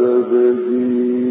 الذين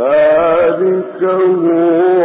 ذلك هو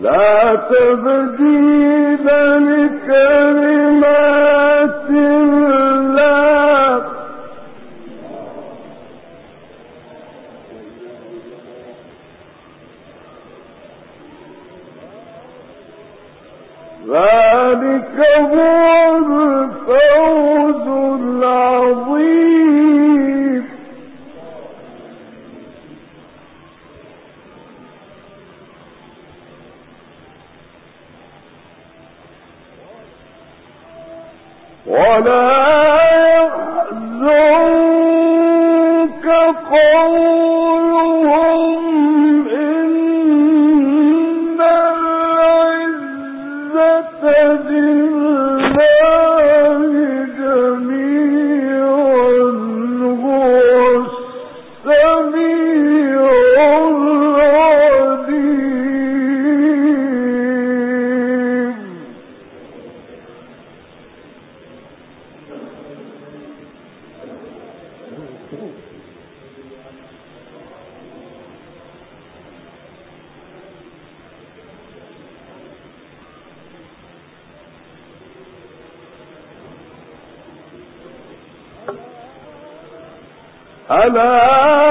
لا تبديل لكلمات ألا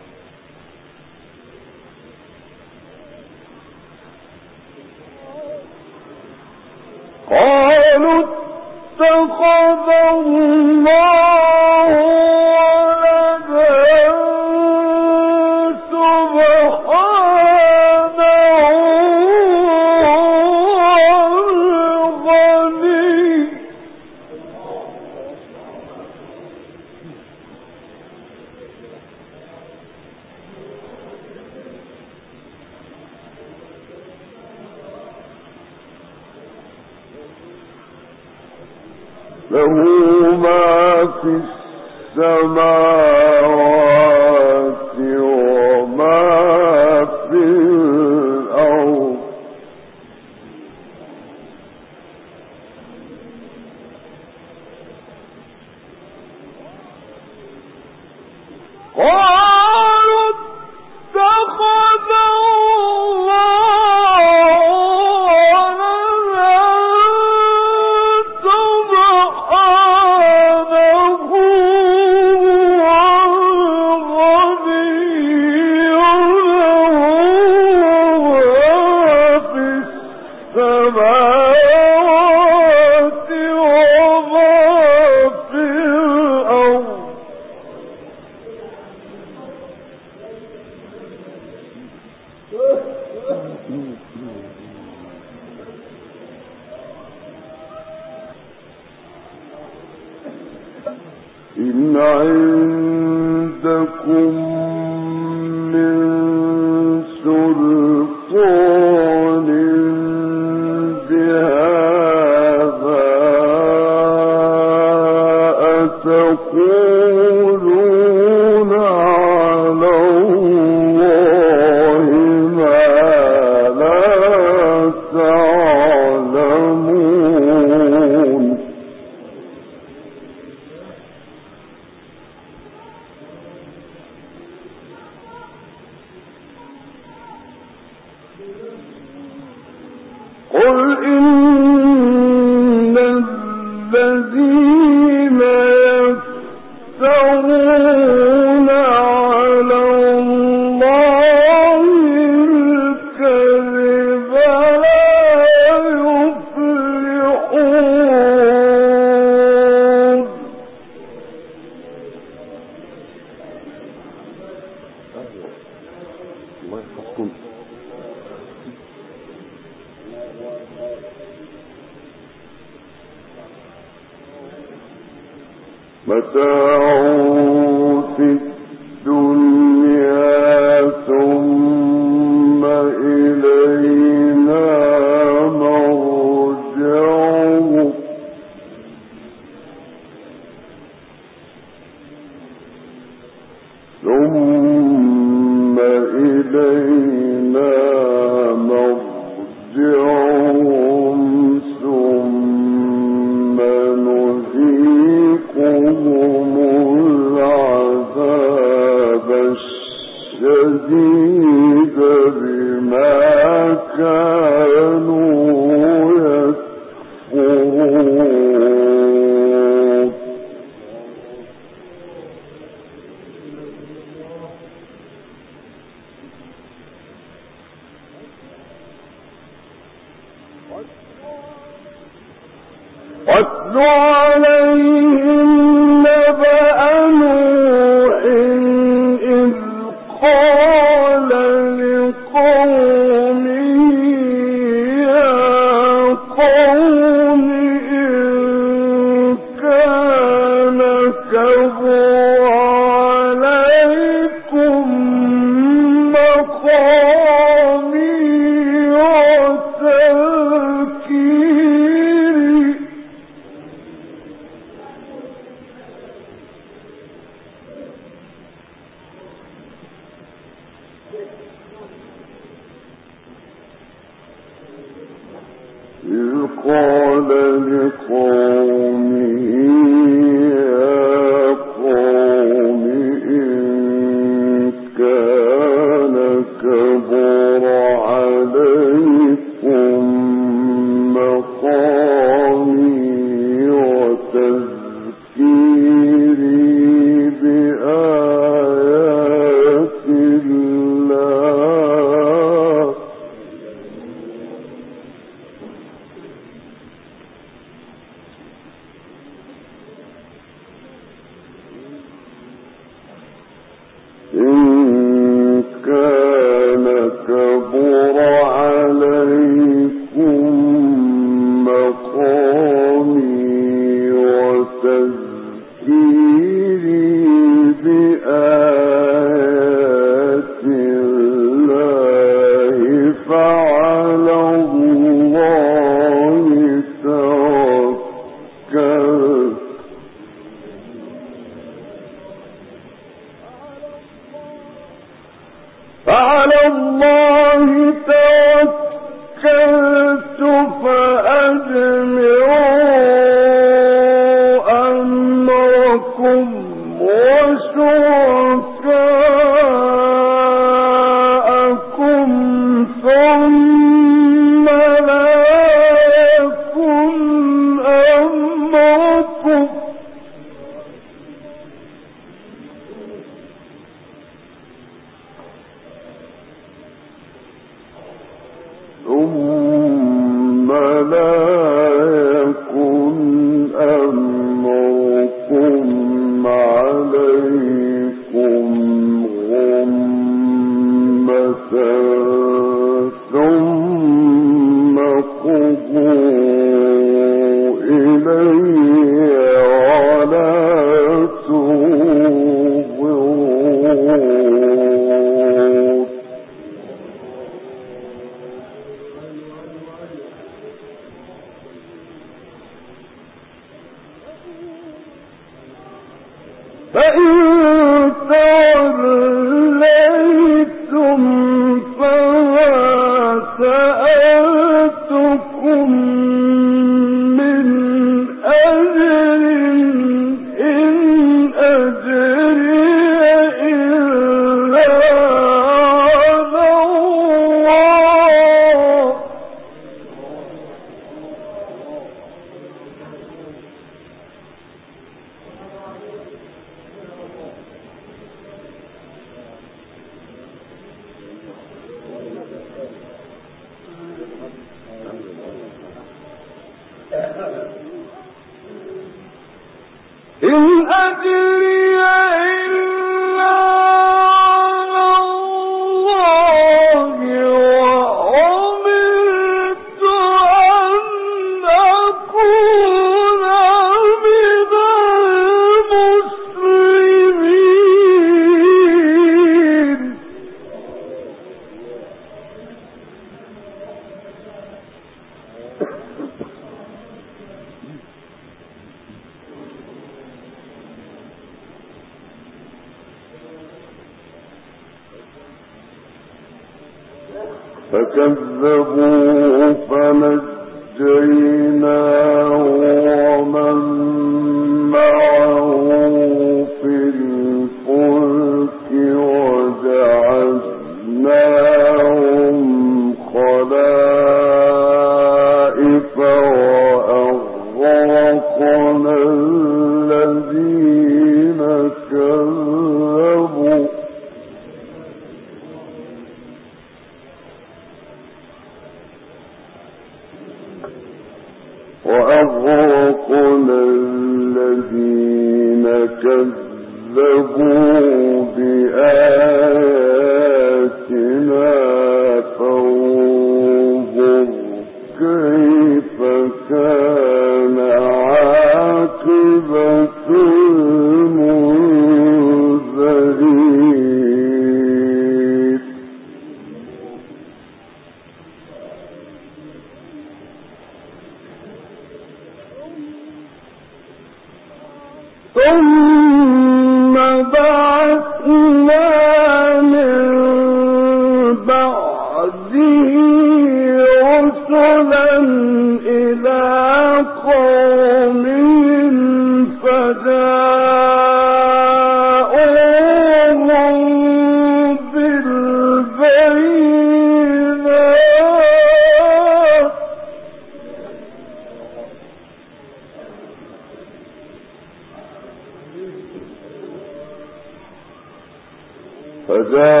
فجاءوهم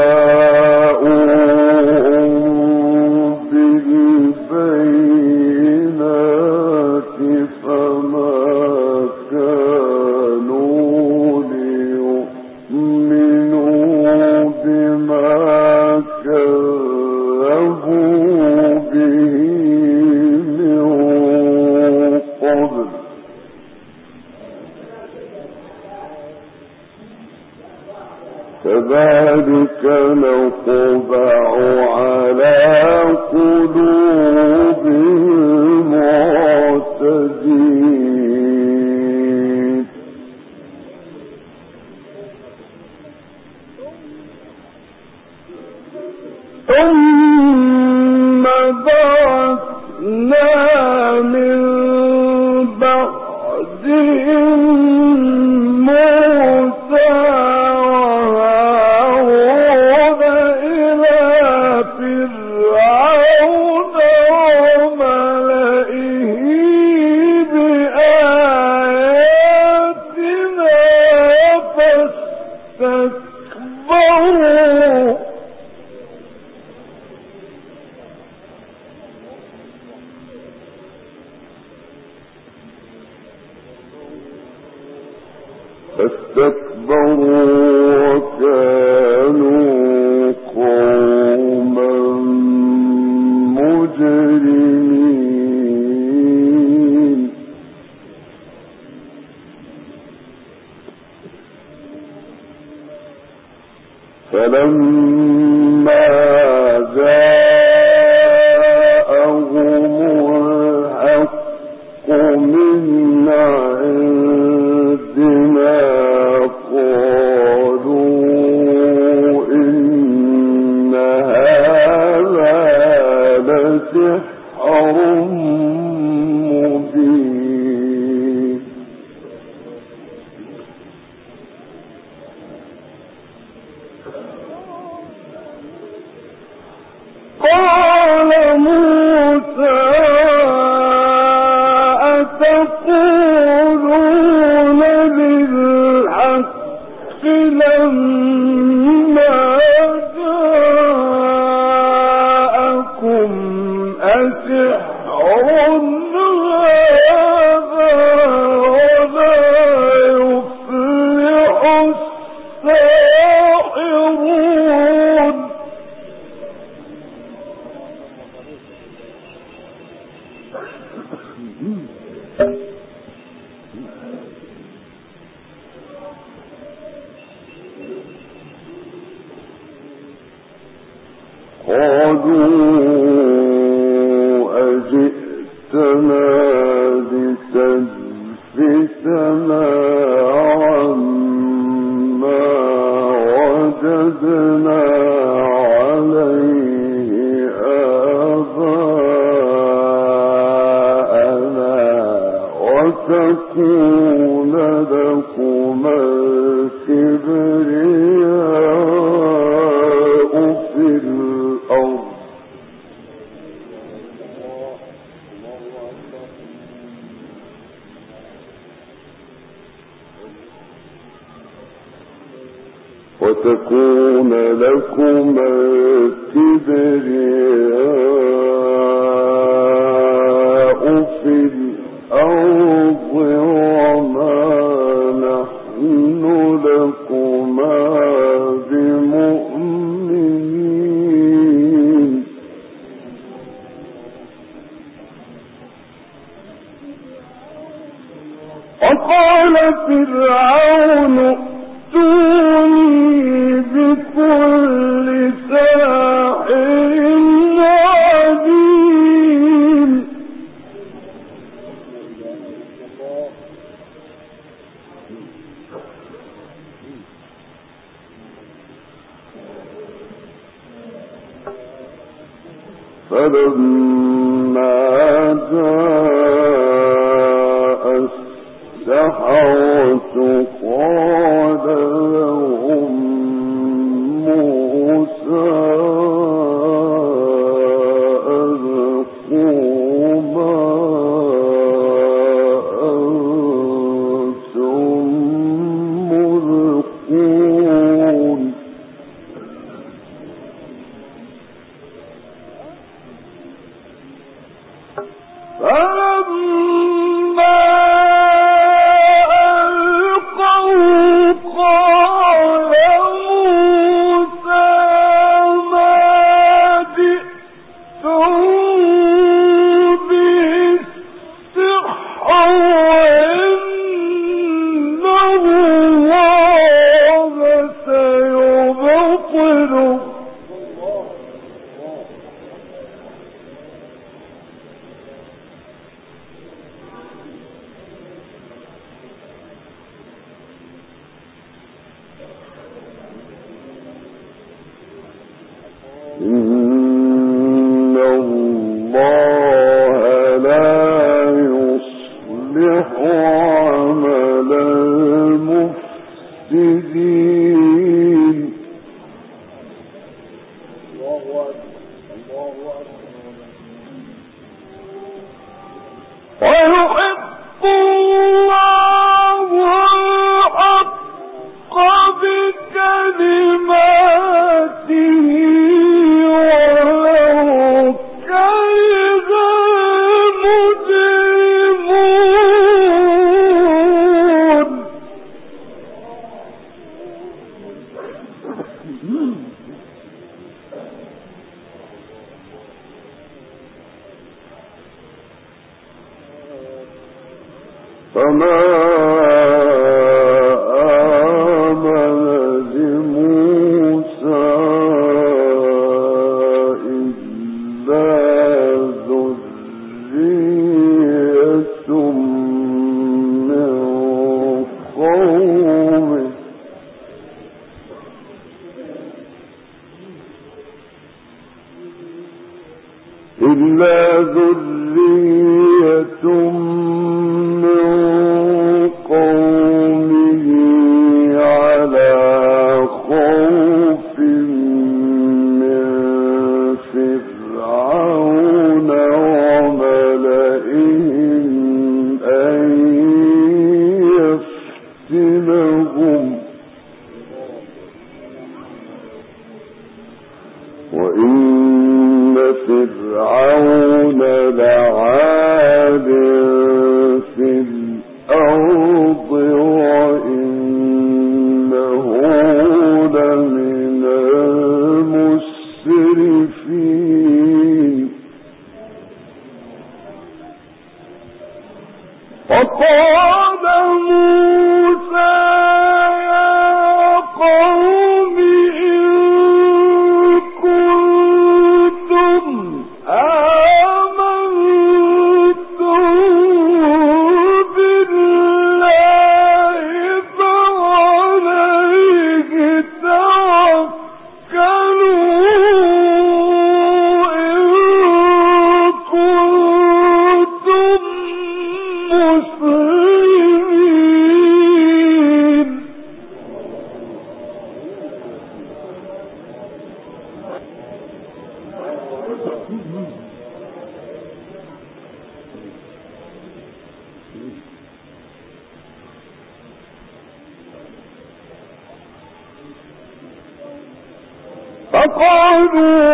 وتكون لكم الكبرياء في الأرض يوم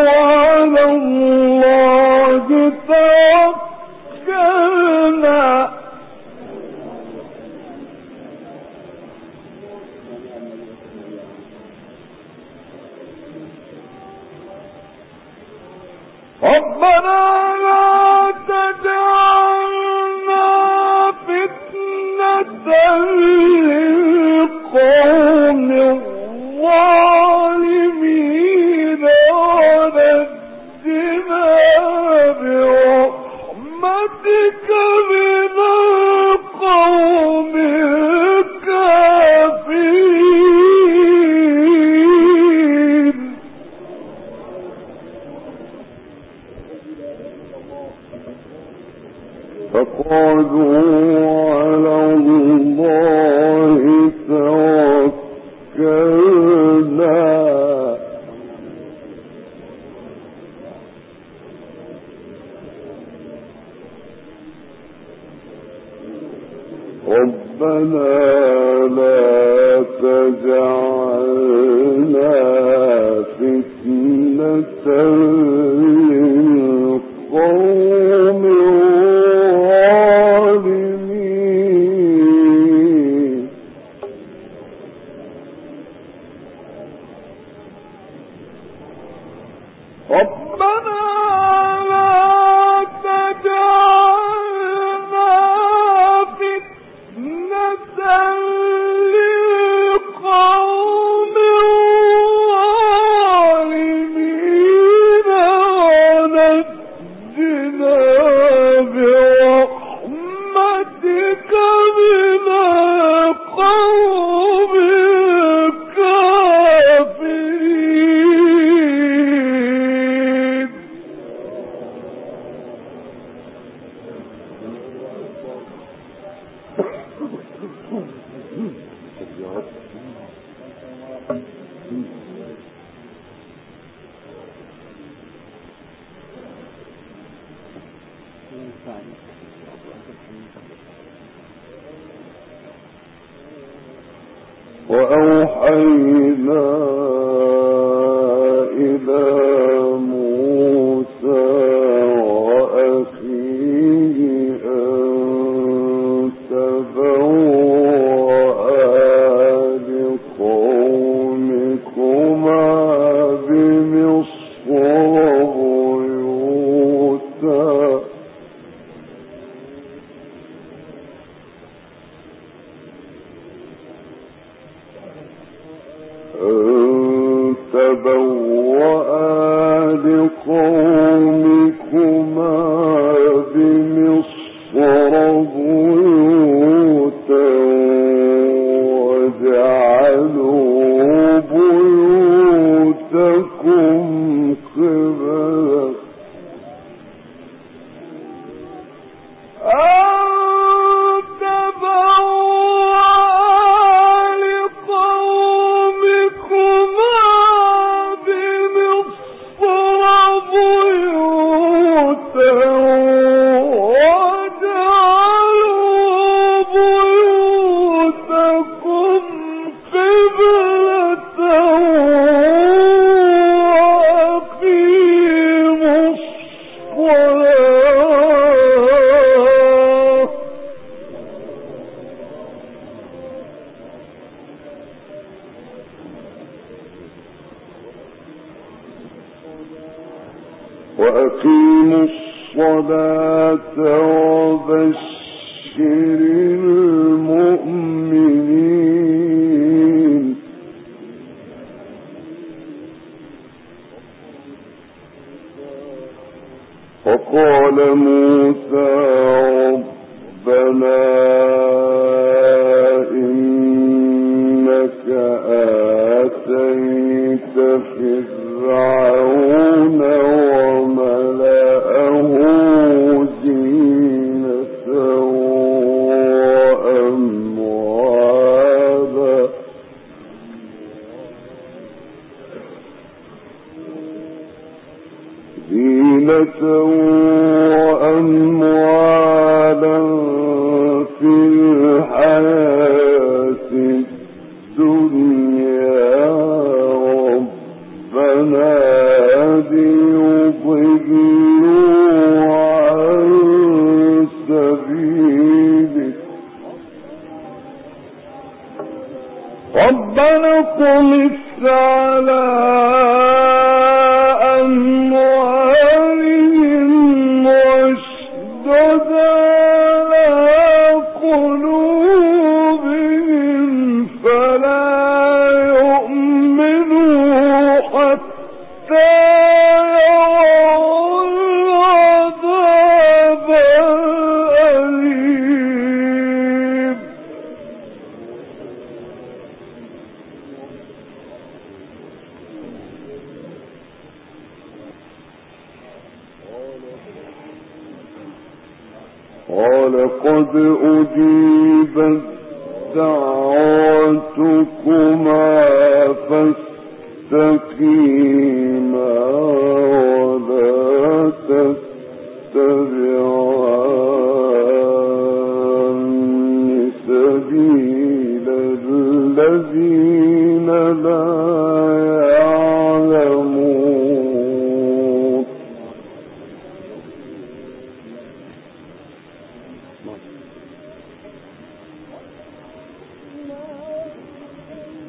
على الله ن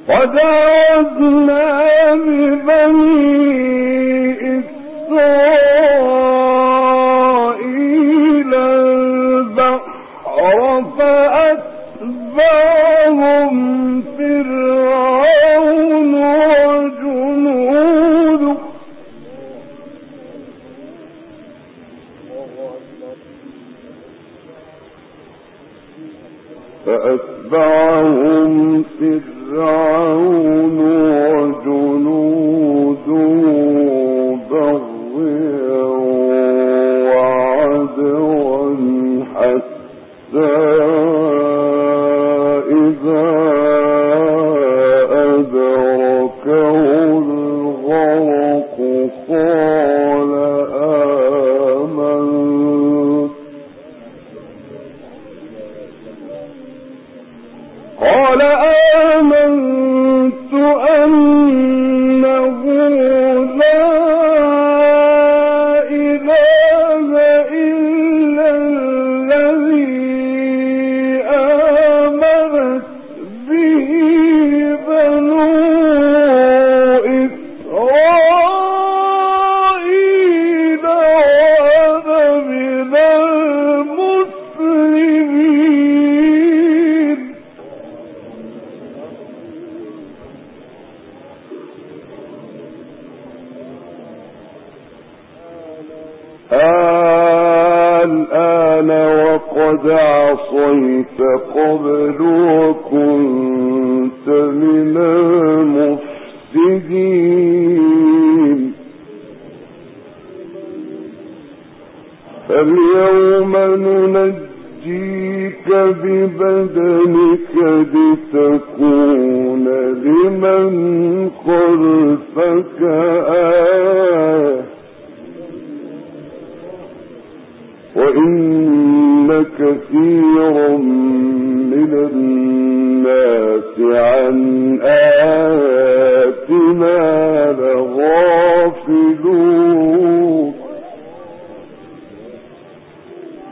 وجعلنا ببني إسرائيل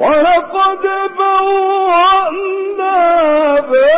ولقد بوأنا بني